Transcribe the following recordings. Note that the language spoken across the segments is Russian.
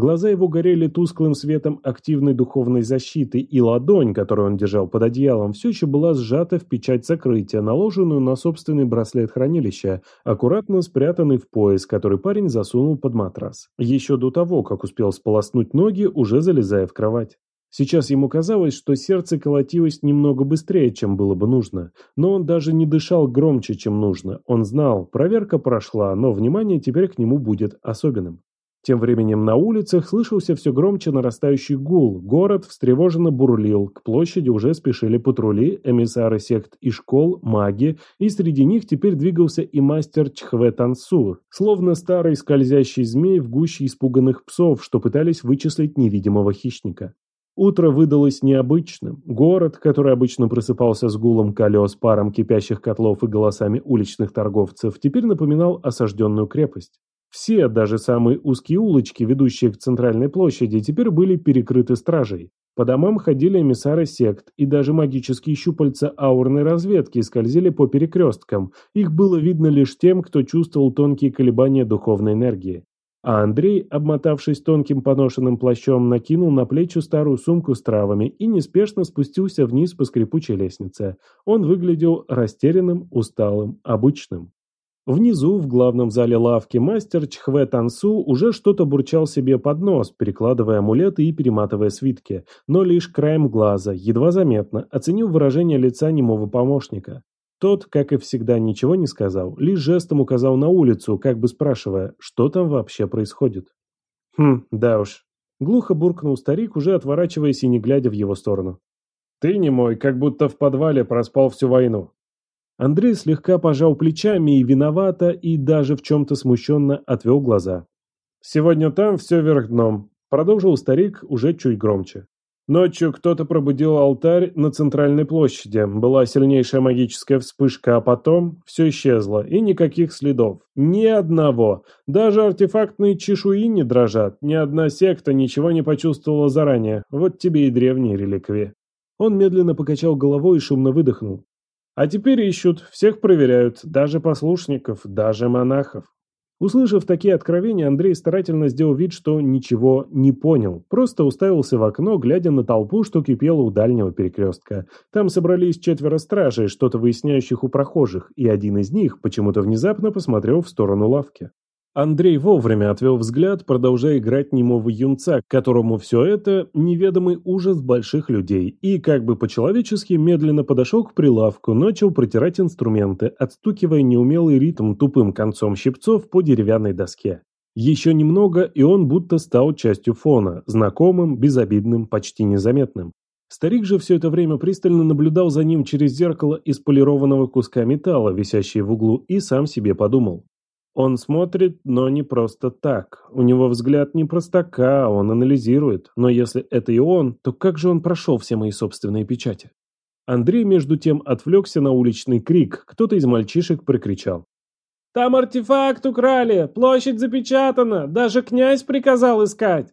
Глаза его горели тусклым светом активной духовной защиты, и ладонь, которую он держал под одеялом, все еще была сжата в печать закрытия, наложенную на собственный браслет хранилища, аккуратно спрятанный в пояс, который парень засунул под матрас. Еще до того, как успел сполоснуть ноги, уже залезая в кровать. Сейчас ему казалось, что сердце колотилось немного быстрее, чем было бы нужно. Но он даже не дышал громче, чем нужно. Он знал, проверка прошла, но внимание теперь к нему будет особенным. Тем временем на улицах слышался все громче нарастающий гул, город встревоженно бурлил, к площади уже спешили патрули, эмиссары сект и школ, маги, и среди них теперь двигался и мастер Чхве Тансур, словно старый скользящий змей в гуще испуганных псов, что пытались вычислить невидимого хищника. Утро выдалось необычным. Город, который обычно просыпался с гулом колес, паром кипящих котлов и голосами уличных торговцев, теперь напоминал осажденную крепость. Все, даже самые узкие улочки, ведущие к центральной площади, теперь были перекрыты стражей. По домам ходили эмиссары сект, и даже магические щупальца аурной разведки скользили по перекресткам. Их было видно лишь тем, кто чувствовал тонкие колебания духовной энергии. А Андрей, обмотавшись тонким поношенным плащом, накинул на плечи старую сумку с травами и неспешно спустился вниз по скрипучей лестнице. Он выглядел растерянным, усталым, обычным. Внизу, в главном зале лавки, мастер Чхве Тансу уже что-то бурчал себе под нос, перекладывая амулеты и перематывая свитки, но лишь краем глаза, едва заметно, оценил выражение лица немого помощника. Тот, как и всегда, ничего не сказал, лишь жестом указал на улицу, как бы спрашивая, что там вообще происходит. Хм, да уж. Глухо буркнул старик, уже отворачиваясь и не глядя в его сторону. Ты не мой, как будто в подвале проспал всю войну. Андрей слегка пожал плечами и виновато, и даже в чем-то смущенно отвел глаза. «Сегодня там все вверх дном», — продолжил старик уже чуть громче. Ночью кто-то пробудил алтарь на центральной площади. Была сильнейшая магическая вспышка, а потом все исчезло, и никаких следов. Ни одного. Даже артефактные чешуи не дрожат. Ни одна секта ничего не почувствовала заранее. Вот тебе и древние реликвии. Он медленно покачал головой и шумно выдохнул. А теперь ищут, всех проверяют, даже послушников, даже монахов. Услышав такие откровения, Андрей старательно сделал вид, что ничего не понял. Просто уставился в окно, глядя на толпу, что кипела у дальнего перекрестка. Там собрались четверо стражей, что-то выясняющих у прохожих, и один из них почему-то внезапно посмотрел в сторону лавки. Андрей вовремя отвел взгляд, продолжая играть немого юнца, которому все это – неведомый ужас больших людей, и как бы по-человечески медленно подошел к прилавку, начал протирать инструменты, отстукивая неумелый ритм тупым концом щипцов по деревянной доске. Еще немного, и он будто стал частью фона, знакомым, безобидным, почти незаметным. Старик же все это время пристально наблюдал за ним через зеркало из полированного куска металла, висящее в углу, и сам себе подумал. Он смотрит, но не просто так. У него взгляд не простака, он анализирует. Но если это и он, то как же он прошел все мои собственные печати? Андрей, между тем, отвлекся на уличный крик. Кто-то из мальчишек прикричал. «Там артефакт украли! Площадь запечатана! Даже князь приказал искать!»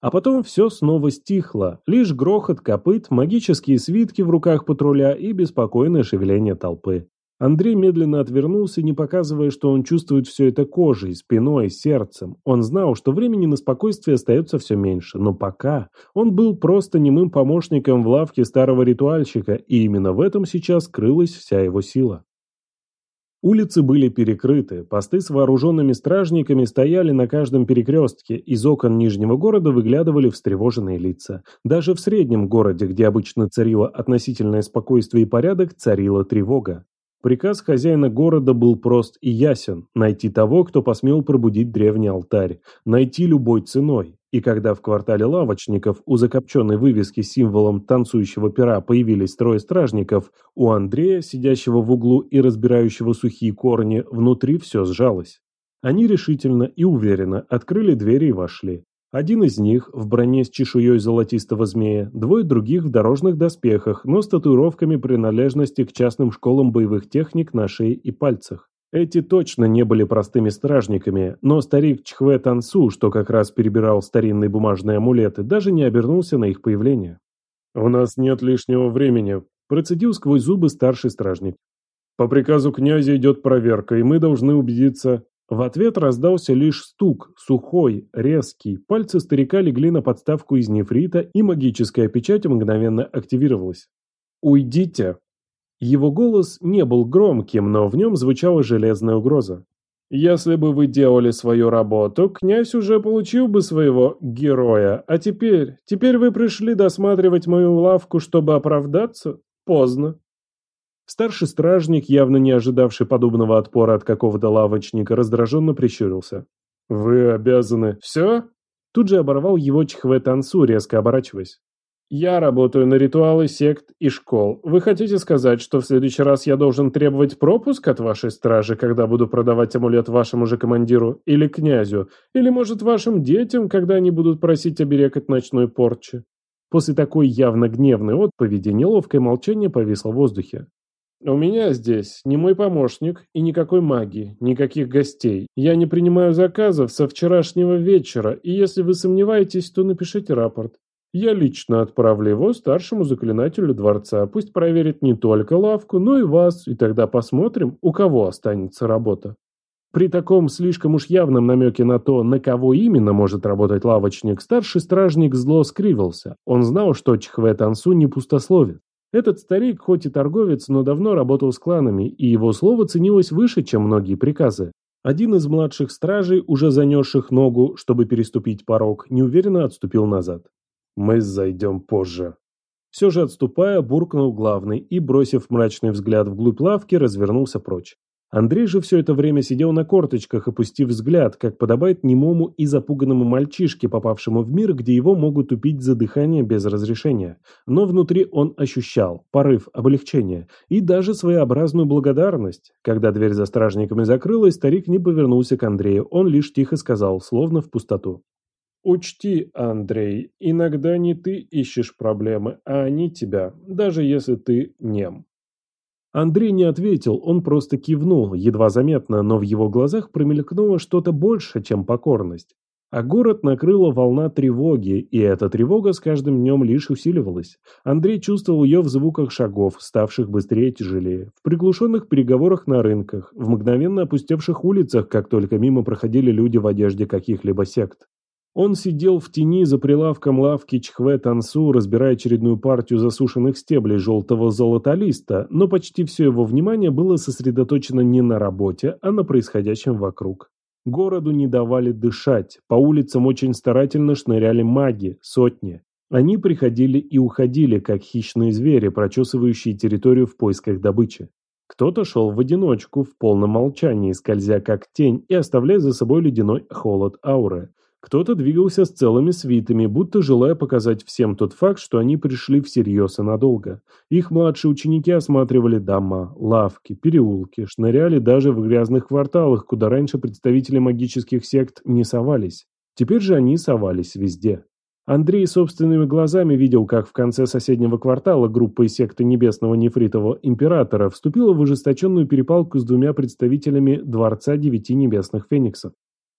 А потом все снова стихло. Лишь грохот копыт, магические свитки в руках патруля и беспокойное шевеление толпы. Андрей медленно отвернулся, не показывая, что он чувствует все это кожей, спиной, сердцем. Он знал, что времени на спокойствие остается все меньше, но пока он был просто немым помощником в лавке старого ритуальщика, и именно в этом сейчас крылась вся его сила. Улицы были перекрыты, посты с вооруженными стражниками стояли на каждом перекрестке, из окон Нижнего города выглядывали встревоженные лица. Даже в среднем городе, где обычно царило относительное спокойствие и порядок, царила тревога. Приказ хозяина города был прост и ясен – найти того, кто посмел пробудить древний алтарь, найти любой ценой. И когда в квартале лавочников у закопченной вывески с символом танцующего пера появились трое стражников, у Андрея, сидящего в углу и разбирающего сухие корни, внутри все сжалось. Они решительно и уверенно открыли двери и вошли. Один из них в броне с чешуей золотистого змея, двое других в дорожных доспехах, но с татуировками принадлежности к частным школам боевых техник на шее и пальцах. Эти точно не были простыми стражниками, но старик Чхве Тансу, что как раз перебирал старинные бумажные амулеты, даже не обернулся на их появление. «У нас нет лишнего времени», – процедил сквозь зубы старший стражник. «По приказу князя идет проверка, и мы должны убедиться...» В ответ раздался лишь стук, сухой, резкий. Пальцы старика легли на подставку из нефрита, и магическая печать мгновенно активировалась. «Уйдите!» Его голос не был громким, но в нем звучала железная угроза. «Если бы вы делали свою работу, князь уже получил бы своего героя, а теперь, теперь вы пришли досматривать мою лавку, чтобы оправдаться? Поздно». Старший стражник, явно не ожидавший подобного отпора от какого-то лавочника, раздраженно прищурился. «Вы обязаны...» «Все?» Тут же оборвал его Чхве Тансу, резко оборачиваясь. «Я работаю на ритуалы сект и школ. Вы хотите сказать, что в следующий раз я должен требовать пропуск от вашей стражи, когда буду продавать амулет вашему же командиру? Или князю? Или, может, вашим детям, когда они будут просить оберег от ночной порчи?» После такой явно гневной отповеди неловкое молчание повисло в воздухе. «У меня здесь не мой помощник и никакой магии, никаких гостей. Я не принимаю заказов со вчерашнего вечера, и если вы сомневаетесь, то напишите рапорт. Я лично отправлю его старшему заклинателю дворца, пусть проверит не только лавку, но и вас, и тогда посмотрим, у кого останется работа». При таком слишком уж явном намеке на то, на кого именно может работать лавочник, старший стражник зло скривился. Он знал, что Чхве Тансу не пустословит. Этот старик, хоть и торговец, но давно работал с кланами, и его слово ценилось выше, чем многие приказы. Один из младших стражей, уже занесших ногу, чтобы переступить порог, неуверенно отступил назад. «Мы зайдем позже». Все же отступая, буркнул главный и, бросив мрачный взгляд вглубь лавки, развернулся прочь. Андрей же все это время сидел на корточках, опустив взгляд, как подобает немому и запуганному мальчишке, попавшему в мир, где его могут убить за дыхание без разрешения. Но внутри он ощущал порыв облегчения и даже своеобразную благодарность. Когда дверь за стражниками закрылась, старик не повернулся к Андрею, он лишь тихо сказал, словно в пустоту. «Учти, Андрей, иногда не ты ищешь проблемы, а они тебя, даже если ты нем». Андрей не ответил, он просто кивнул, едва заметно, но в его глазах промелькнуло что-то больше, чем покорность. А город накрыла волна тревоги, и эта тревога с каждым днем лишь усиливалась. Андрей чувствовал ее в звуках шагов, ставших быстрее и тяжелее, в приглушенных переговорах на рынках, в мгновенно опустевших улицах, как только мимо проходили люди в одежде каких-либо сект. Он сидел в тени за прилавком лавки Чхве Тансу, разбирая очередную партию засушенных стеблей желтого золотолиста, но почти все его внимание было сосредоточено не на работе, а на происходящем вокруг. Городу не давали дышать, по улицам очень старательно шныряли маги, сотни. Они приходили и уходили, как хищные звери, прочесывающие территорию в поисках добычи. Кто-то шел в одиночку, в полном молчании, скользя как тень и оставляя за собой ледяной холод ауры. Кто-то двигался с целыми свитами, будто желая показать всем тот факт, что они пришли всерьез и надолго. Их младшие ученики осматривали дома, лавки, переулки, шныряли даже в грязных кварталах, куда раньше представители магических сект не совались. Теперь же они совались везде. Андрей собственными глазами видел, как в конце соседнего квартала группа из секты Небесного Нефритового Императора вступила в ожесточенную перепалку с двумя представителями Дворца Девяти Небесных Фениксов.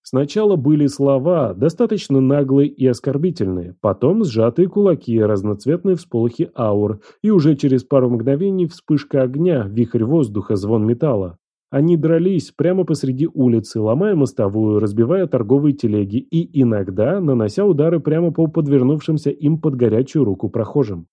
Сначала были слова, достаточно наглые и оскорбительные, потом сжатые кулаки, разноцветные всполохи аур, и уже через пару мгновений вспышка огня, вихрь воздуха, звон металла. Они дрались прямо посреди улицы, ломая мостовую, разбивая торговые телеги и иногда нанося удары прямо по подвернувшимся им под горячую руку прохожим.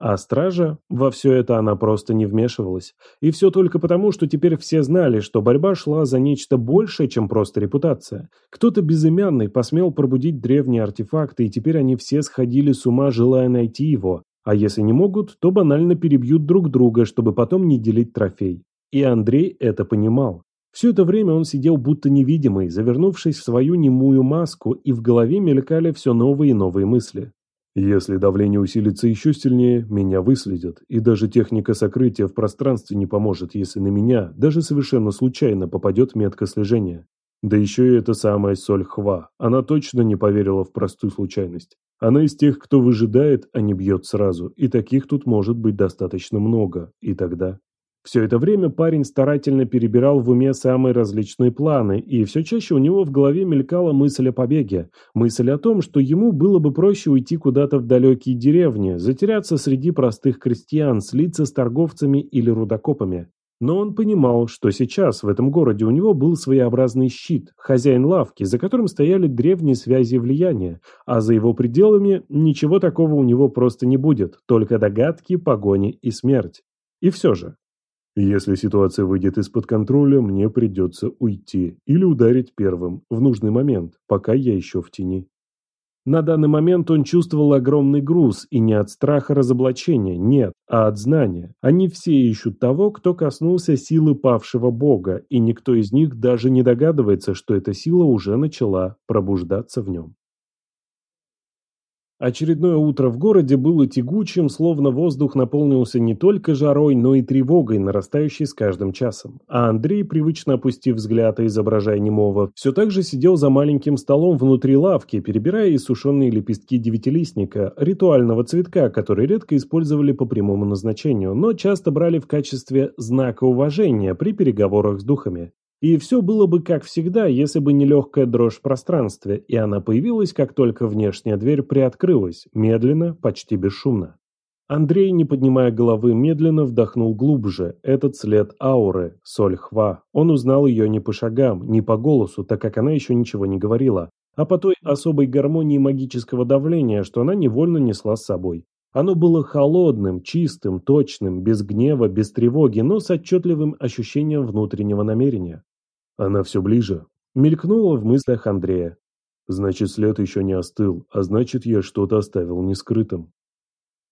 А стража, во все это она просто не вмешивалась. И все только потому, что теперь все знали, что борьба шла за нечто большее, чем просто репутация. Кто-то безымянный посмел пробудить древние артефакты, и теперь они все сходили с ума, желая найти его. А если не могут, то банально перебьют друг друга, чтобы потом не делить трофей. И Андрей это понимал. Все это время он сидел будто невидимый, завернувшись в свою немую маску, и в голове мелькали все новые и новые мысли. Если давление усилится еще сильнее, меня выследят, и даже техника сокрытия в пространстве не поможет, если на меня, даже совершенно случайно, попадет метка слежения. Да еще и эта самая Соль Хва. Она точно не поверила в простую случайность. Она из тех, кто выжидает, а не бьет сразу, и таких тут может быть достаточно много. И тогда... Все это время парень старательно перебирал в уме самые различные планы, и все чаще у него в голове мелькала мысль о побеге, мысль о том, что ему было бы проще уйти куда-то в далекие деревни, затеряться среди простых крестьян, слиться с торговцами или рудокопами. Но он понимал, что сейчас в этом городе у него был своеобразный щит, хозяин лавки, за которым стояли древние связи влияния, а за его пределами ничего такого у него просто не будет, только догадки, погони и смерть. И все же. Если ситуация выйдет из-под контроля, мне придется уйти или ударить первым, в нужный момент, пока я еще в тени. На данный момент он чувствовал огромный груз, и не от страха разоблачения, нет, а от знания. Они все ищут того, кто коснулся силы павшего бога, и никто из них даже не догадывается, что эта сила уже начала пробуждаться в нем. Очередное утро в городе было тягучим, словно воздух наполнился не только жарой, но и тревогой, нарастающей с каждым часом. А Андрей, привычно опустив взгляд и изображая немого, все так же сидел за маленьким столом внутри лавки, перебирая иссушенные лепестки девятилистника, ритуального цветка, который редко использовали по прямому назначению, но часто брали в качестве знака уважения при переговорах с духами. И все было бы как всегда, если бы не легкая дрожь в пространстве, и она появилась, как только внешняя дверь приоткрылась, медленно, почти бесшумно. Андрей, не поднимая головы, медленно вдохнул глубже. Этот след ауры, соль хва. Он узнал ее не по шагам, не по голосу, так как она еще ничего не говорила, а по той особой гармонии магического давления, что она невольно несла с собой. Оно было холодным, чистым, точным, без гнева, без тревоги, но с отчетливым ощущением внутреннего намерения. Она все ближе. Мелькнула в мыслях Андрея. Значит, след еще не остыл, а значит, я что-то оставил нескрытым.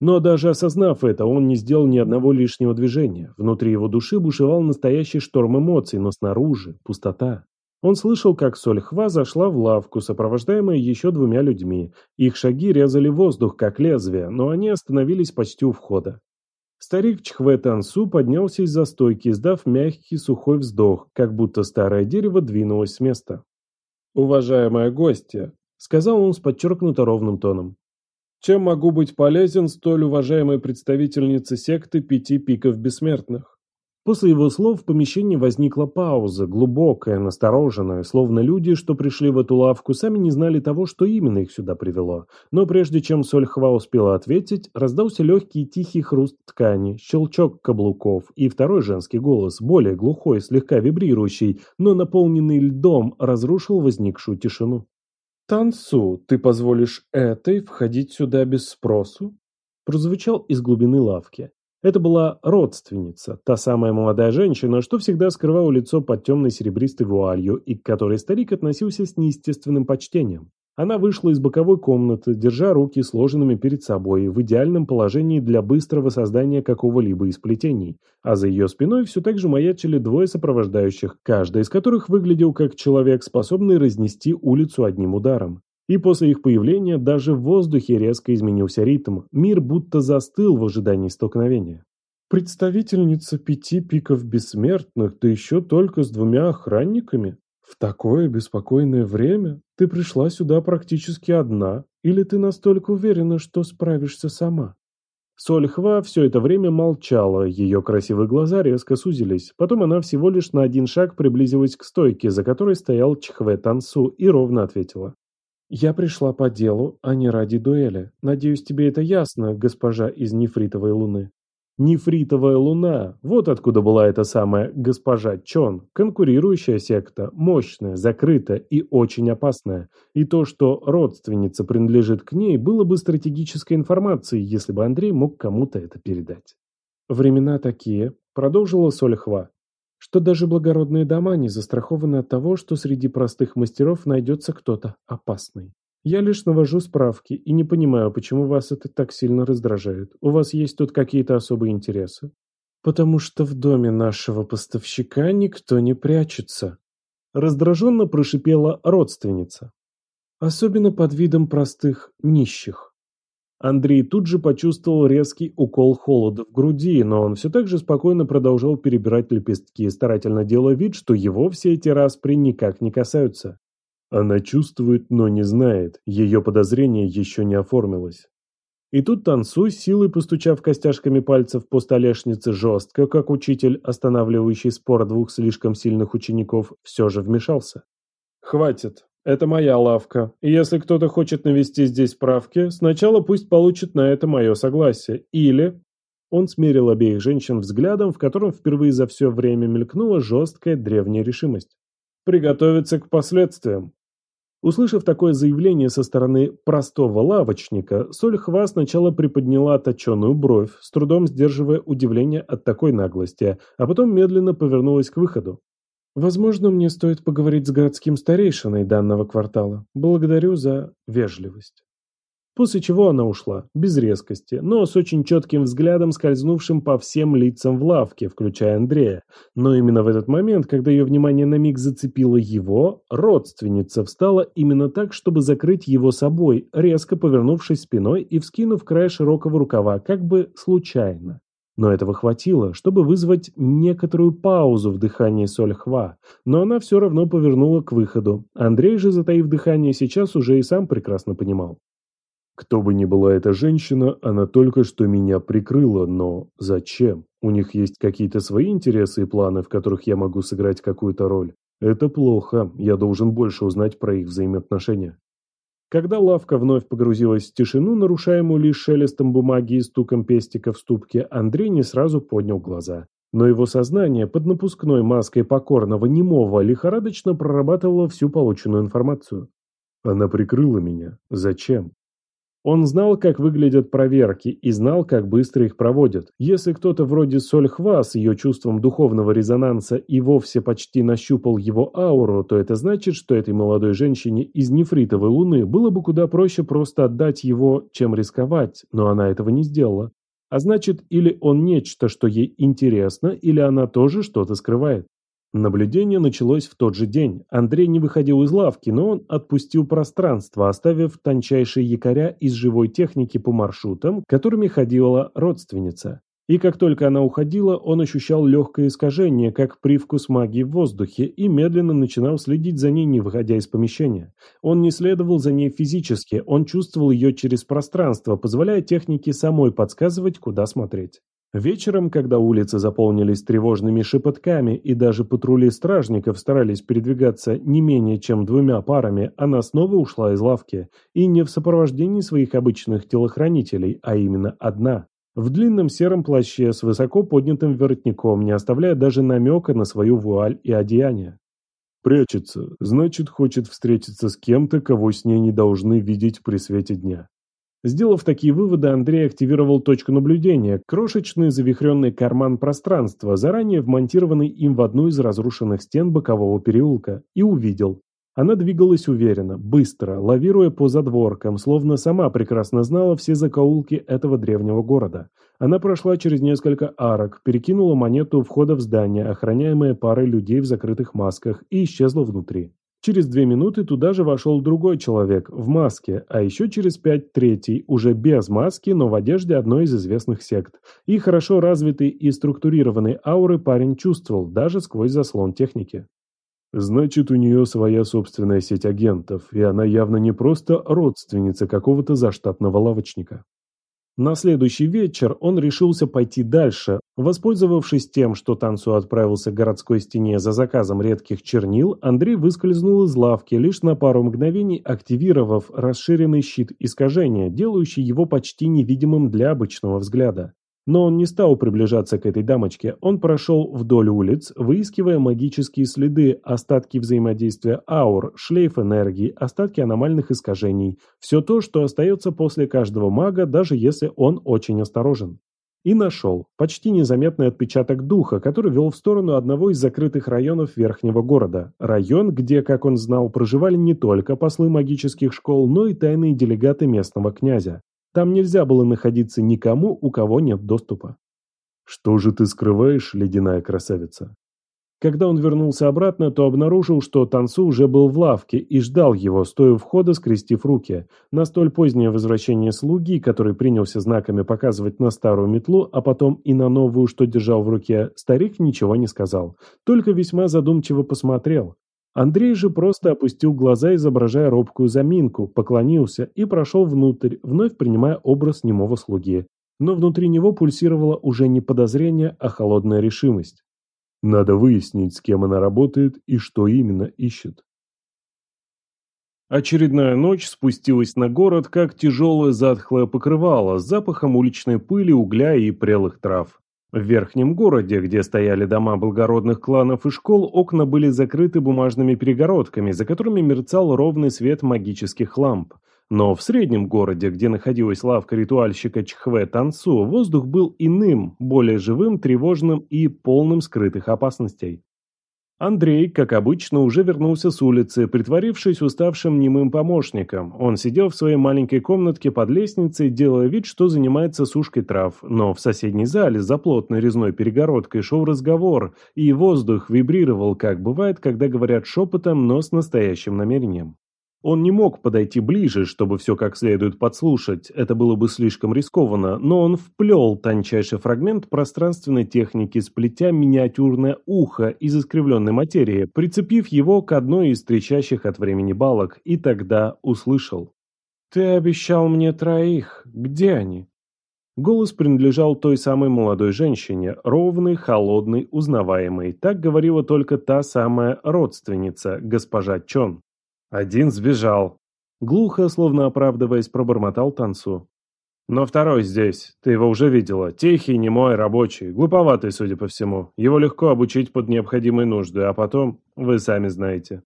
Но даже осознав это, он не сделал ни одного лишнего движения. Внутри его души бушевал настоящий шторм эмоций, но снаружи – пустота. Он слышал, как Сольхва зашла в лавку, сопровождаемая еще двумя людьми. Их шаги резали воздух, как лезвие, но они остановились почти у входа. Старик Чхве Тансу поднялся из-за стойки, издав мягкий сухой вздох, как будто старое дерево двинулось с места. «Уважаемая гостья», — сказал он с подчеркнуто ровным тоном, — «чем могу быть полезен столь уважаемой представительнице секты пяти пиков бессмертных?» После его слов в помещении возникла пауза, глубокая, настороженная, словно люди, что пришли в эту лавку, сами не знали того, что именно их сюда привело. Но прежде чем Сольхва успела ответить, раздался легкий тихий хруст ткани, щелчок каблуков и второй женский голос, более глухой, слегка вибрирующий, но наполненный льдом, разрушил возникшую тишину. «Тансу, ты позволишь этой входить сюда без спросу?» прозвучал из глубины лавки. Это была родственница, та самая молодая женщина, что всегда скрывала лицо под темной серебристой вуалью и к которой старик относился с неестественным почтением. Она вышла из боковой комнаты, держа руки сложенными перед собой, в идеальном положении для быстрого создания какого-либо из плетений, а за ее спиной все так же маячили двое сопровождающих, каждый из которых выглядел как человек, способный разнести улицу одним ударом. И после их появления даже в воздухе резко изменился ритм, мир будто застыл в ожидании столкновения. Представительница пяти пиков бессмертных, да еще только с двумя охранниками? В такое беспокойное время ты пришла сюда практически одна, или ты настолько уверена, что справишься сама? Сольхва все это время молчала, ее красивые глаза резко сузились. Потом она всего лишь на один шаг приблизилась к стойке, за которой стоял Чхве Тансу, и ровно ответила. «Я пришла по делу, а не ради дуэли. Надеюсь, тебе это ясно, госпожа из нефритовой луны». Нефритовая луна, вот откуда была эта самая госпожа Чон, конкурирующая секта, мощная, закрытая и очень опасная. И то, что родственница принадлежит к ней, было бы стратегической информацией, если бы Андрей мог кому-то это передать. Времена такие, продолжила Сольхва, что даже благородные дома не застрахованы от того, что среди простых мастеров найдется кто-то опасный. Я лишь навожу справки и не понимаю, почему вас это так сильно раздражает. У вас есть тут какие-то особые интересы? Потому что в доме нашего поставщика никто не прячется. Раздраженно прошипела родственница. Особенно под видом простых нищих. Андрей тут же почувствовал резкий укол холода в груди, но он все так же спокойно продолжал перебирать лепестки, старательно делая вид, что его все эти распри никак не касаются. Она чувствует, но не знает, ее подозрение еще не оформилось. И тут Тансу, силой постучав костяшками пальцев по столешнице жестко, как учитель, останавливающий спор двух слишком сильных учеников, все же вмешался. «Хватит. Это моя лавка, и если кто-то хочет навести здесь справки, сначала пусть получит на это мое согласие, или...» Он смерил обеих женщин взглядом, в котором впервые за все время мелькнула жесткая древняя решимость. «Приготовиться к последствиям», Услышав такое заявление со стороны простого лавочника, Сольхва сначала приподняла точеную бровь, с трудом сдерживая удивление от такой наглости, а потом медленно повернулась к выходу. «Возможно, мне стоит поговорить с городским старейшиной данного квартала. Благодарю за вежливость». После чего она ушла, без резкости, но с очень четким взглядом, скользнувшим по всем лицам в лавке, включая Андрея. Но именно в этот момент, когда ее внимание на миг зацепило его, родственница встала именно так, чтобы закрыть его собой, резко повернувшись спиной и вскинув край широкого рукава, как бы случайно. Но этого хватило, чтобы вызвать некоторую паузу в дыхании Сольхва, но она все равно повернула к выходу. Андрей же, затаив дыхание, сейчас уже и сам прекрасно понимал. Кто бы ни была эта женщина, она только что меня прикрыла, но зачем? У них есть какие-то свои интересы и планы, в которых я могу сыграть какую-то роль. Это плохо, я должен больше узнать про их взаимоотношения. Когда лавка вновь погрузилась в тишину, нарушаемую лишь шелестом бумаги и стуком пестика в ступке, Андрей не сразу поднял глаза. Но его сознание под напускной маской покорного немого лихорадочно прорабатывало всю полученную информацию. Она прикрыла меня. Зачем? Он знал, как выглядят проверки, и знал, как быстро их проводят. Если кто-то вроде Сольхва с ее чувством духовного резонанса и вовсе почти нащупал его ауру, то это значит, что этой молодой женщине из нефритовой луны было бы куда проще просто отдать его, чем рисковать, но она этого не сделала. А значит, или он нечто, что ей интересно, или она тоже что-то скрывает. Наблюдение началось в тот же день. Андрей не выходил из лавки, но он отпустил пространство, оставив тончайшие якоря из живой техники по маршрутам, которыми ходила родственница. И как только она уходила, он ощущал легкое искажение, как привкус магии в воздухе, и медленно начинал следить за ней, не выходя из помещения. Он не следовал за ней физически, он чувствовал ее через пространство, позволяя технике самой подсказывать, куда смотреть. Вечером, когда улицы заполнились тревожными шепотками и даже патрули стражников старались передвигаться не менее чем двумя парами, она снова ушла из лавки, и не в сопровождении своих обычных телохранителей, а именно одна. В длинном сером плаще с высоко поднятым воротником, не оставляя даже намека на свою вуаль и одеяние. Прячется, значит, хочет встретиться с кем-то, кого с ней не должны видеть при свете дня. Сделав такие выводы, Андрей активировал точку наблюдения, крошечный завихренный карман пространства, заранее вмонтированный им в одну из разрушенных стен бокового переулка, и увидел. Она двигалась уверенно, быстро, лавируя по задворкам, словно сама прекрасно знала все закоулки этого древнего города. Она прошла через несколько арок, перекинула монету входа в здание, охраняемое парой людей в закрытых масках, и исчезла внутри. Через две минуты туда же вошел другой человек, в маске, а еще через пять третий, уже без маски, но в одежде одной из известных сект. И хорошо развитый и структурированный ауры парень чувствовал, даже сквозь заслон техники. Значит, у нее своя собственная сеть агентов, и она явно не просто родственница какого-то заштатного лавочника. На следующий вечер он решился пойти дальше. Воспользовавшись тем, что Тансу отправился к городской стене за заказом редких чернил, Андрей выскользнул из лавки, лишь на пару мгновений активировав расширенный щит искажения, делающий его почти невидимым для обычного взгляда. Но он не стал приближаться к этой дамочке, он прошел вдоль улиц, выискивая магические следы, остатки взаимодействия аур, шлейф энергии, остатки аномальных искажений. Все то, что остается после каждого мага, даже если он очень осторожен. И нашел почти незаметный отпечаток духа, который вел в сторону одного из закрытых районов верхнего города. Район, где, как он знал, проживали не только послы магических школ, но и тайные делегаты местного князя. Там нельзя было находиться никому, у кого нет доступа. «Что же ты скрываешь, ледяная красавица?» Когда он вернулся обратно, то обнаружил, что Тансу уже был в лавке и ждал его, стоя у входа, скрестив руки. На столь позднее возвращение слуги, который принялся знаками показывать на старую метлу, а потом и на новую, что держал в руке, старик ничего не сказал, только весьма задумчиво посмотрел. Андрей же просто опустил глаза, изображая робкую заминку, поклонился и прошел внутрь, вновь принимая образ немого слуги. Но внутри него пульсировало уже не подозрение, а холодная решимость. Надо выяснить, с кем она работает и что именно ищет. Очередная ночь спустилась на город, как тяжелое затхлое покрывало с запахом уличной пыли, угля и прелых трав. В верхнем городе, где стояли дома благородных кланов и школ, окна были закрыты бумажными перегородками, за которыми мерцал ровный свет магических ламп. Но в среднем городе, где находилась лавка ритуальщика Чхве Тансу, воздух был иным, более живым, тревожным и полным скрытых опасностей. Андрей, как обычно, уже вернулся с улицы, притворившись уставшим немым помощником. Он сидел в своей маленькой комнатке под лестницей, делая вид, что занимается сушкой трав. Но в соседней зале за плотной резной перегородкой шел разговор, и воздух вибрировал, как бывает, когда говорят шепотом, но с настоящим намерением. Он не мог подойти ближе, чтобы все как следует подслушать, это было бы слишком рискованно, но он вплел тончайший фрагмент пространственной техники, сплетя миниатюрное ухо из искривленной материи, прицепив его к одной из трещащих от времени балок, и тогда услышал. «Ты обещал мне троих. Где они?» Голос принадлежал той самой молодой женщине, ровный, холодный, узнаваемый. Так говорила только та самая родственница, госпожа Чон. Один сбежал. Глухо, словно оправдываясь, пробормотал Тансу. Но второй здесь. Ты его уже видела. Тихий, немой, рабочий. Глуповатый, судя по всему. Его легко обучить под необходимые нужды, а потом, вы сами знаете.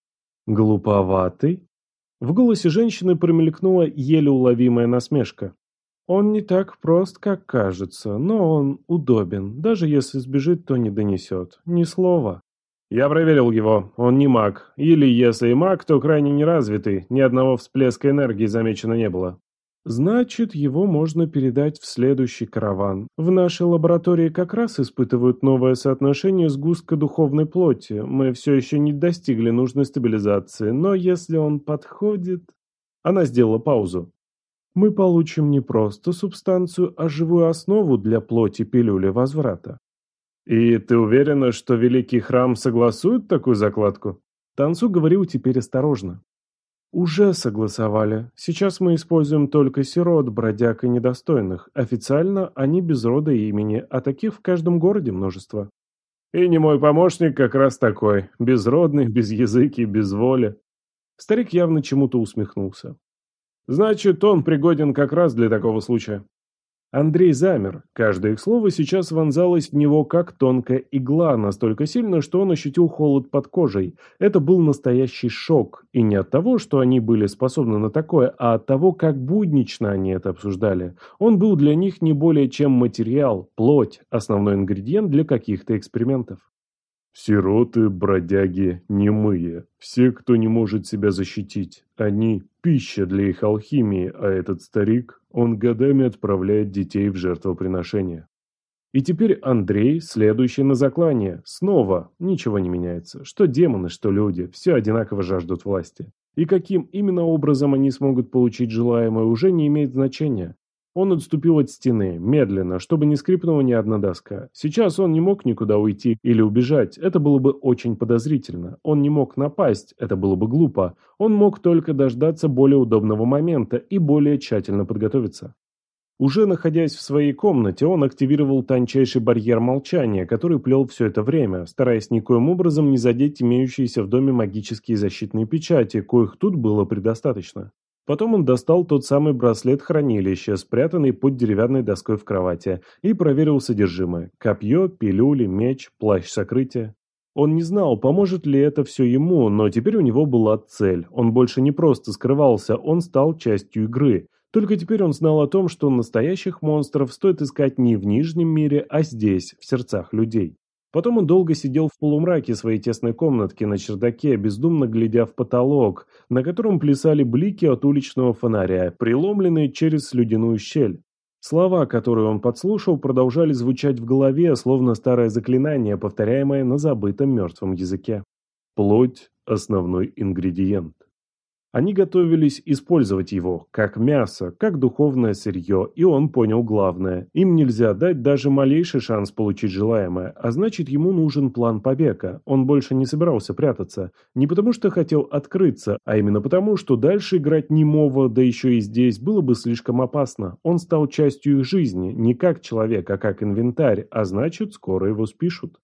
Глуповатый? В голосе женщины промелькнула еле уловимая насмешка. Он не так прост, как кажется, но он удобен. Даже если сбежит, то не донесет. Ни слова. Я проверил его, он не маг. Или, если и маг, то крайне неразвитый, ни одного всплеска энергии замечено не было. Значит, его можно передать в следующий караван. В нашей лаборатории как раз испытывают новое соотношение сгустка духовной плоти. Мы все еще не достигли нужной стабилизации, но если он подходит... Она сделала паузу. Мы получим не просто субстанцию, а живую основу для плоти пилюли возврата. «И ты уверена, что Великий Храм согласует такую закладку?» Танцу говорил теперь осторожно. «Уже согласовали. Сейчас мы используем только сирот, бродяг и недостойных. Официально они без рода и имени, а таких в каждом городе множество». «И не мой помощник как раз такой. Безродный, без языки, без воли». Старик явно чему-то усмехнулся. «Значит, он пригоден как раз для такого случая». Андрей замер. Каждое их слово сейчас вонзалось в него как тонкая игла, настолько сильно, что он ощутил холод под кожей. Это был настоящий шок. И не от того, что они были способны на такое, а от того, как буднично они это обсуждали. Он был для них не более чем материал, плоть, основной ингредиент для каких-то экспериментов. Сироты, бродяги, немые. Все, кто не может себя защитить. Они – пища для их алхимии, а этот старик, он годами отправляет детей в жертвоприношение. И теперь Андрей, следующий на заклание. Снова ничего не меняется. Что демоны, что люди, все одинаково жаждут власти. И каким именно образом они смогут получить желаемое, уже не имеет значения. Он отступил от стены, медленно, чтобы не скрипнула ни одна доска. Сейчас он не мог никуда уйти или убежать, это было бы очень подозрительно. Он не мог напасть, это было бы глупо. Он мог только дождаться более удобного момента и более тщательно подготовиться. Уже находясь в своей комнате, он активировал тончайший барьер молчания, который плел все это время, стараясь никоим образом не задеть имеющиеся в доме магические защитные печати, коих тут было предостаточно. Потом он достал тот самый браслет хранилища, спрятанный под деревянной доской в кровати, и проверил содержимое. Копье, пилюли, меч, плащ сокрытия. Он не знал, поможет ли это все ему, но теперь у него была цель. Он больше не просто скрывался, он стал частью игры. Только теперь он знал о том, что настоящих монстров стоит искать не в Нижнем мире, а здесь, в сердцах людей. Потом он долго сидел в полумраке своей тесной комнатки на чердаке, бездумно глядя в потолок, на котором плясали блики от уличного фонаря, преломленные через слюдяную щель. Слова, которые он подслушал, продолжали звучать в голове, словно старое заклинание, повторяемое на забытом мертвом языке. Плоть – основной ингредиент. Они готовились использовать его, как мясо, как духовное сырье, и он понял главное. Им нельзя дать даже малейший шанс получить желаемое, а значит ему нужен план побега. Он больше не собирался прятаться. Не потому что хотел открыться, а именно потому, что дальше играть немого, да еще и здесь, было бы слишком опасно. Он стал частью их жизни, не как человек, а как инвентарь, а значит скоро его спишут.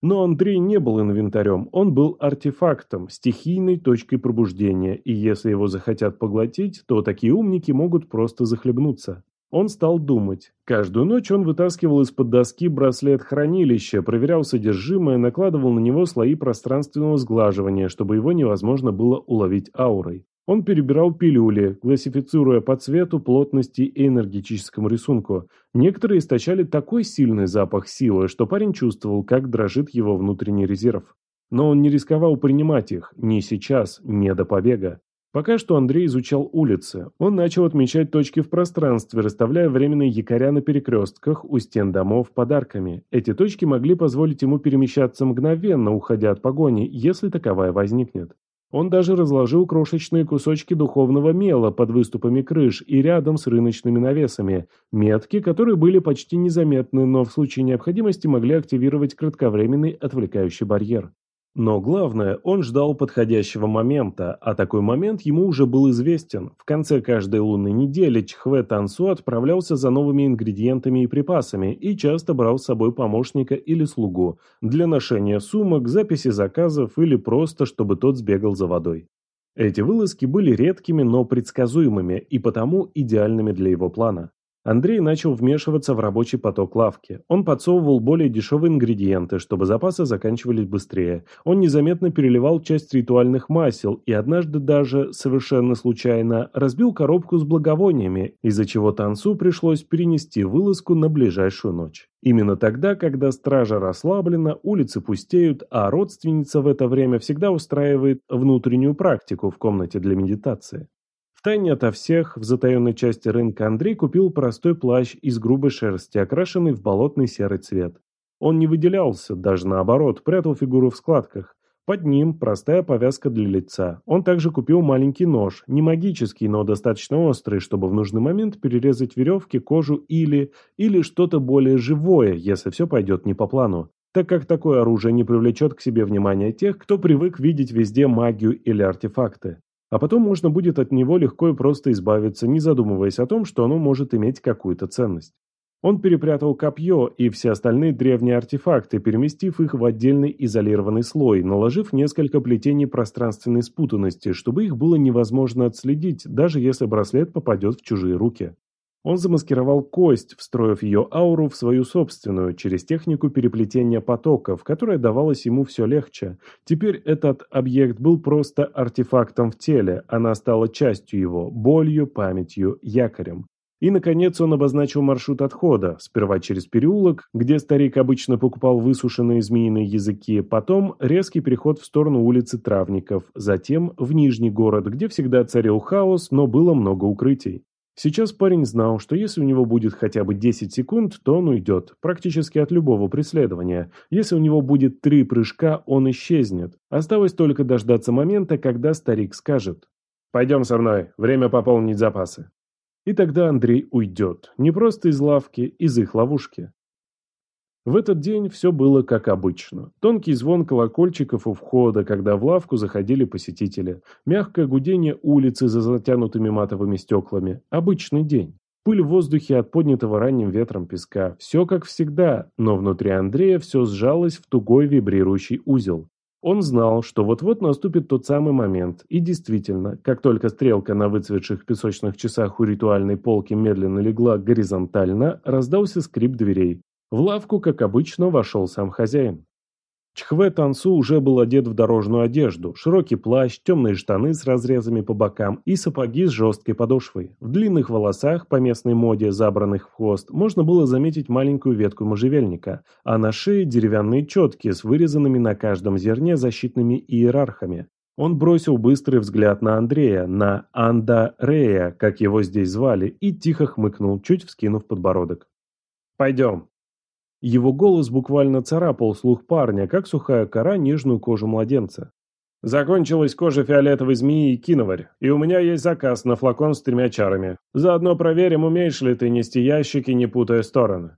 Но Андрей не был инвентарем, он был артефактом, стихийной точкой пробуждения, и если его захотят поглотить, то такие умники могут просто захлебнуться. Он стал думать. Каждую ночь он вытаскивал из-под доски браслет хранилища, проверял содержимое, накладывал на него слои пространственного сглаживания, чтобы его невозможно было уловить аурой. Он перебирал пилюли, классифицируя по цвету, плотности и энергетическому рисунку. Некоторые источали такой сильный запах силы, что парень чувствовал, как дрожит его внутренний резерв. Но он не рисковал принимать их, ни сейчас, ни до побега. Пока что Андрей изучал улицы. Он начал отмечать точки в пространстве, расставляя временные якоря на перекрестках у стен домов подарками. Эти точки могли позволить ему перемещаться мгновенно, уходя от погони, если таковая возникнет. Он даже разложил крошечные кусочки духовного мела под выступами крыш и рядом с рыночными навесами. Метки, которые были почти незаметны, но в случае необходимости могли активировать кратковременный отвлекающий барьер. Но главное, он ждал подходящего момента, а такой момент ему уже был известен. В конце каждой лунной недели Чхве Тансу отправлялся за новыми ингредиентами и припасами и часто брал с собой помощника или слугу для ношения сумок, записи заказов или просто, чтобы тот сбегал за водой. Эти вылазки были редкими, но предсказуемыми и потому идеальными для его плана. Андрей начал вмешиваться в рабочий поток лавки. Он подсовывал более дешевые ингредиенты, чтобы запасы заканчивались быстрее. Он незаметно переливал часть ритуальных масел и однажды даже, совершенно случайно, разбил коробку с благовониями, из-за чего Тансу пришлось перенести вылазку на ближайшую ночь. Именно тогда, когда стража расслаблена, улицы пустеют, а родственница в это время всегда устраивает внутреннюю практику в комнате для медитации. Втайне ото всех, в затаенной части рынка Андрей купил простой плащ из грубой шерсти, окрашенный в болотный серый цвет. Он не выделялся, даже наоборот, прятал фигуру в складках. Под ним простая повязка для лица. Он также купил маленький нож, не магический, но достаточно острый, чтобы в нужный момент перерезать веревки, кожу или... или что-то более живое, если все пойдет не по плану так как такое оружие не привлечет к себе внимания тех, кто привык видеть везде магию или артефакты. А потом можно будет от него легко и просто избавиться, не задумываясь о том, что оно может иметь какую-то ценность. Он перепрятал копье и все остальные древние артефакты, переместив их в отдельный изолированный слой, наложив несколько плетений пространственной спутанности, чтобы их было невозможно отследить, даже если браслет попадет в чужие руки. Он замаскировал кость, встроив ее ауру в свою собственную, через технику переплетения потоков, которая давалась ему все легче. Теперь этот объект был просто артефактом в теле, она стала частью его, болью, памятью, якорем. И, наконец, он обозначил маршрут отхода, сперва через переулок, где старик обычно покупал высушенные змеиные языки, потом резкий переход в сторону улицы Травников, затем в Нижний город, где всегда царил хаос, но было много укрытий. Сейчас парень знал, что если у него будет хотя бы 10 секунд, то он уйдет, практически от любого преследования. Если у него будет три прыжка, он исчезнет. Осталось только дождаться момента, когда старик скажет «Пойдем со мной, время пополнить запасы». И тогда Андрей уйдет, не просто из лавки, из их ловушки. В этот день все было как обычно. Тонкий звон колокольчиков у входа, когда в лавку заходили посетители. Мягкое гудение улицы за затянутыми матовыми стеклами. Обычный день. Пыль в воздухе от поднятого ранним ветром песка. Все как всегда, но внутри Андрея все сжалось в тугой вибрирующий узел. Он знал, что вот-вот наступит тот самый момент, и действительно, как только стрелка на выцветших песочных часах у ритуальной полки медленно легла горизонтально, раздался скрип дверей. В лавку, как обычно, вошел сам хозяин. Чхве Тансу уже был одет в дорожную одежду, широкий плащ, темные штаны с разрезами по бокам и сапоги с жесткой подошвой. В длинных волосах, по местной моде, забранных в хвост, можно было заметить маленькую ветку можжевельника, а на шее деревянные четки с вырезанными на каждом зерне защитными иерархами. Он бросил быстрый взгляд на Андрея, на Анда Рея, как его здесь звали, и тихо хмыкнул, чуть вскинув подбородок. «Пойдем», его голос буквально царапал слух парня, как сухая кора нежную кожу младенца. «Закончилась кожа фиолетовой змеи и киноварь, и у меня есть заказ на флакон с тремя чарами. Заодно проверим, умеешь ли ты нести ящики, не путая стороны».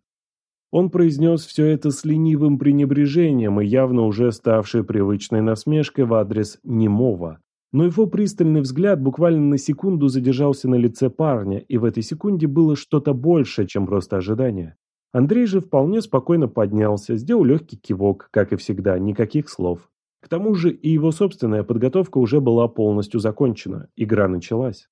Он произнес все это с ленивым пренебрежением и явно уже ставшей привычной насмешкой в адрес немого. Но его пристальный взгляд буквально на секунду задержался на лице парня, и в этой секунде было что-то большее, чем просто ожидание. Андрей же вполне спокойно поднялся, сделал легкий кивок, как и всегда, никаких слов. К тому же и его собственная подготовка уже была полностью закончена, игра началась.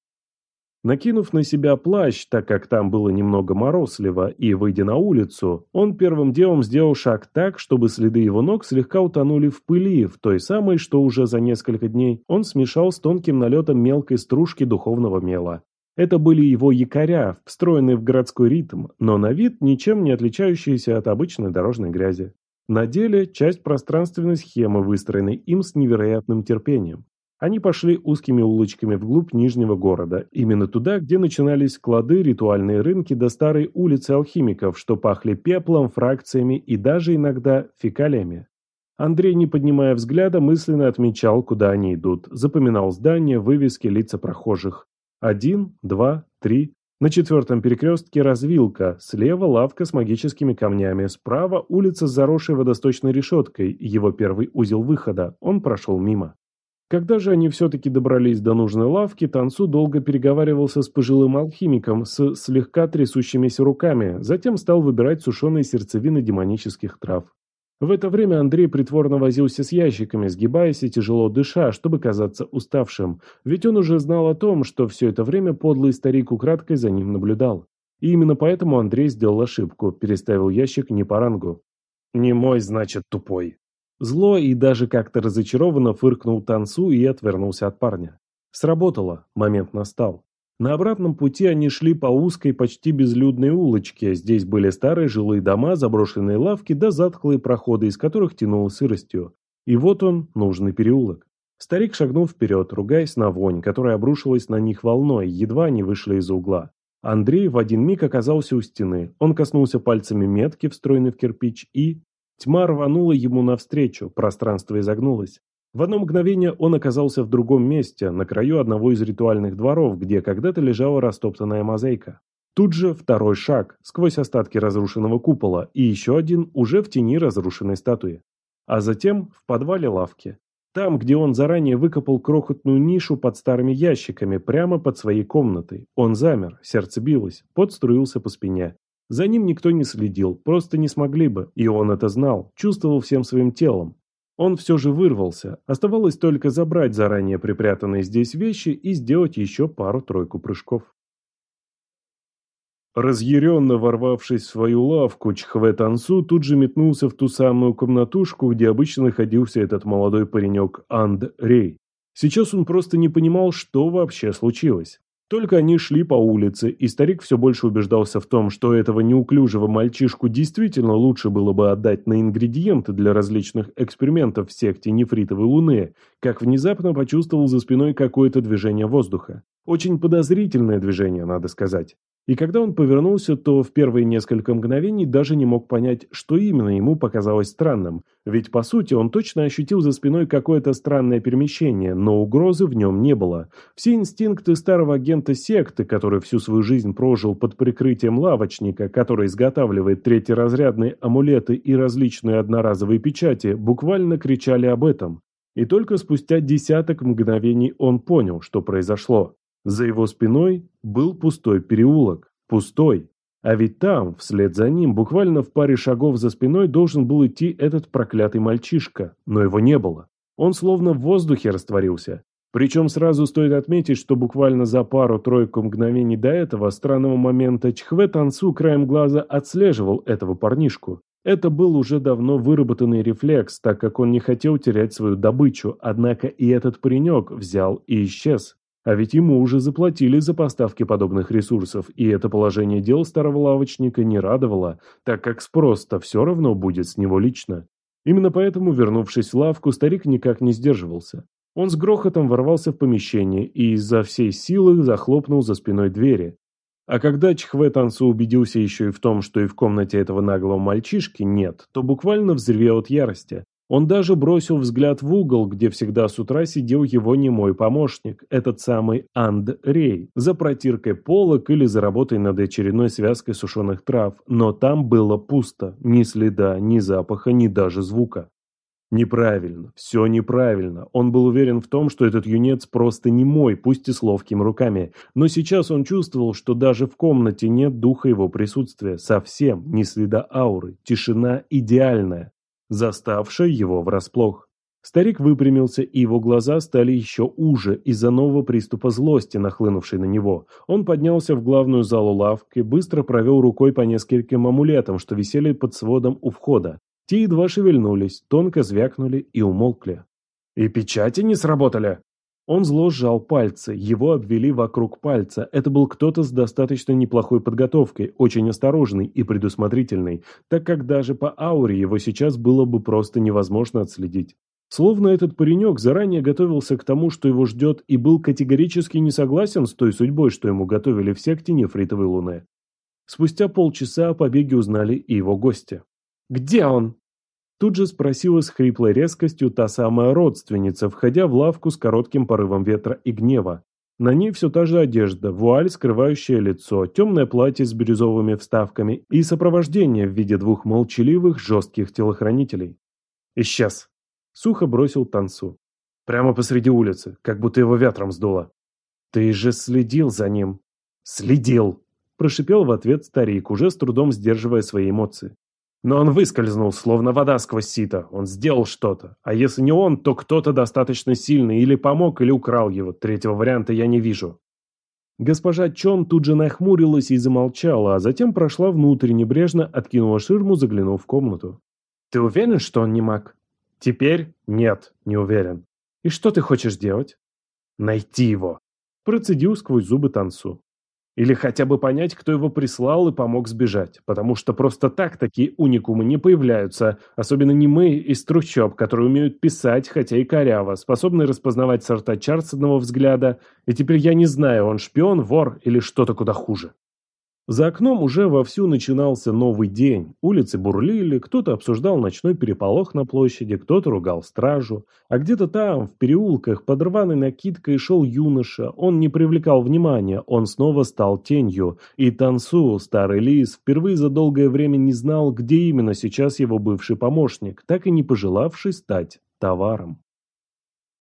Накинув на себя плащ, так как там было немного морозливо, и выйдя на улицу, он первым делом сделал шаг так, чтобы следы его ног слегка утонули в пыли, в той самой, что уже за несколько дней он смешал с тонким налетом мелкой стружки духовного мела. Это были его якоря, встроенные в городской ритм, но на вид ничем не отличающиеся от обычной дорожной грязи. На деле часть пространственной схемы, выстроенной им с невероятным терпением. Они пошли узкими улочками вглубь Нижнего города, именно туда, где начинались склады, ритуальные рынки до старой улицы алхимиков, что пахли пеплом, фракциями и даже иногда фекалиями. Андрей, не поднимая взгляда, мысленно отмечал, куда они идут, запоминал здания, вывески, лица прохожих. Один, два, три. На четвертом перекрестке развилка, слева лавка с магическими камнями, справа улица с заросшей водосточной решеткой, его первый узел выхода, он прошел мимо. Когда же они все-таки добрались до нужной лавки, Танцу долго переговаривался с пожилым алхимиком с слегка трясущимися руками, затем стал выбирать сушеные сердцевины демонических трав. В это время Андрей притворно возился с ящиками, сгибаясь и тяжело дыша, чтобы казаться уставшим, ведь он уже знал о том, что все это время подлый старик украдкой за ним наблюдал. И именно поэтому Андрей сделал ошибку, переставил ящик не по рангу. «Не мой, значит, тупой», Зло и даже как-то разочарованно фыркнул Тансу и отвернулся от парня. Сработало, момент настал. На обратном пути они шли по узкой, почти безлюдной улочке. Здесь были старые жилые дома, заброшенные лавки да затхлые проходы, из которых тянуло сыростью. И вот он, нужный переулок. Старик шагнул вперед, ругаясь на вонь, которая обрушилась на них волной, едва они вышли из угла. Андрей в один миг оказался у стены. Он коснулся пальцами метки, встроенной в кирпич, и... Тьма рванула ему навстречу, пространство изогнулось. В одно мгновение он оказался в другом месте, на краю одного из ритуальных дворов, где когда-то лежала растоптанная мозаика. Тут же второй шаг, сквозь остатки разрушенного купола, и еще один уже в тени разрушенной статуи. А затем в подвале лавки. Там, где он заранее выкопал крохотную нишу под старыми ящиками, прямо под своей комнатой. Он замер, сердце билось, пот струился по спине. За ним никто не следил, просто не смогли бы, и он это знал, чувствовал всем своим телом. Он все же вырвался, оставалось только забрать заранее припрятанные здесь вещи и сделать еще пару-тройку прыжков. Разъяренно ворвавшись в свою лавку, Чхве Тансу тут же метнулся в ту самую комнатушку, где обычно находился этот молодой паренек Анд Рей. Сейчас он просто не понимал, что вообще случилось. Только они шли по улице, и старик все больше убеждался в том, что этого неуклюжего мальчишку действительно лучше было бы отдать на ингредиенты для различных экспериментов в секте нефритовой луны, как внезапно почувствовал за спиной какое-то движение воздуха. Очень подозрительное движение, надо сказать. И когда он повернулся, то в первые несколько мгновений даже не мог понять, что именно ему показалось странным. Ведь, по сути, он точно ощутил за спиной какое-то странное перемещение, но угрозы в нем не было. Все инстинкты старого агента секты, который всю свою жизнь прожил под прикрытием лавочника, который изготавливает третьеразрядные амулеты и различные одноразовые печати, буквально кричали об этом. И только спустя десяток мгновений он понял, что произошло. За его спиной был пустой переулок. Пустой. А ведь там, вслед за ним, буквально в паре шагов за спиной должен был идти этот проклятый мальчишка. Но его не было. Он словно в воздухе растворился. Причем сразу стоит отметить, что буквально за пару-тройку мгновений до этого странного момента Чхве Тансу краем глаза отслеживал этого парнишку. Это был уже давно выработанный рефлекс, так как он не хотел терять свою добычу, однако и этот паренек взял и исчез. А ведь ему уже заплатили за поставки подобных ресурсов, и это положение дел старого лавочника не радовало, так как спрос-то все равно будет с него лично. Именно поэтому, вернувшись в лавку, старик никак не сдерживался. Он с грохотом ворвался в помещение и изо всей силы захлопнул за спиной двери. А когда Чхве Тансу убедился еще и в том, что и в комнате этого наглого мальчишки нет, то буквально взревел от ярости. Он даже бросил взгляд в угол, где всегда с утра сидел его немой помощник, этот самый Анд Рей, за протиркой полок или за работой над очередной связкой сушеных трав, но там было пусто, ни следа, ни запаха, ни даже звука. Неправильно, все неправильно. Он был уверен в том, что этот юнец просто не мой, пусть и с ловкими руками. Но сейчас он чувствовал, что даже в комнате нет духа его присутствия. Совсем, ни следа ауры. Тишина идеальная, заставшая его врасплох. Старик выпрямился, и его глаза стали еще уже из-за нового приступа злости, нахлынувшей на него. Он поднялся в главную залу лавки, быстро провел рукой по нескольким амулетам, что висели под сводом у входа. Те едва шевельнулись, тонко звякнули и умолкли. «И печати не сработали?» Он зло сжал пальцы, его обвели вокруг пальца. Это был кто-то с достаточно неплохой подготовкой, очень осторожный и предусмотрительный, так как даже по ауре его сейчас было бы просто невозможно отследить. Словно этот паренек заранее готовился к тому, что его ждет, и был категорически не согласен с той судьбой, что ему готовили в секте нефритовой луны. Спустя полчаса о побеге узнали и его гости. «Где он?» Тут же спросила с хриплой резкостью та самая родственница, входя в лавку с коротким порывом ветра и гнева. На ней все та же одежда, вуаль, скрывающая лицо, темное платье с бирюзовыми вставками и сопровождение в виде двух молчаливых, жестких телохранителей. «Исчез!» Сухо бросил Тансу. «Прямо посреди улицы, как будто его ветром сдуло». «Ты же следил за ним!» «Следил!» Прошипел в ответ старик, уже с трудом сдерживая свои эмоции. Но он выскользнул, словно вода сквозь сито. Он сделал что-то. А если не он, то кто-то достаточно сильный или помог, или украл его. Третьего варианта я не вижу. Госпожа Чон тут же нахмурилась и замолчала, а затем прошла внутрь, небрежно откинула ширму, заглянув в комнату. «Ты уверен, что он не маг?» «Теперь нет, не уверен. И что ты хочешь делать?» «Найти его», – процедил сквозь зубы Тансу. Или хотя бы понять, кто его прислал и помог сбежать. Потому что просто так такие уникумы не появляются. Особенно не мы из трущоб, которые умеют писать, хотя и коряво, способны распознавать сорта чар с одного взгляда. И теперь я не знаю, он шпион, вор или что-то куда хуже. За окном уже вовсю начинался новый день. Улицы бурлили, кто-то обсуждал ночной переполох на площади, кто-то ругал стражу. А где-то там, в переулках, под рваной накидкой шел юноша. Он не привлекал внимания, он снова стал тенью. И Тансу, старый лис, впервые за долгое время не знал, где именно сейчас его бывший помощник, так и не пожелавший стать товаром.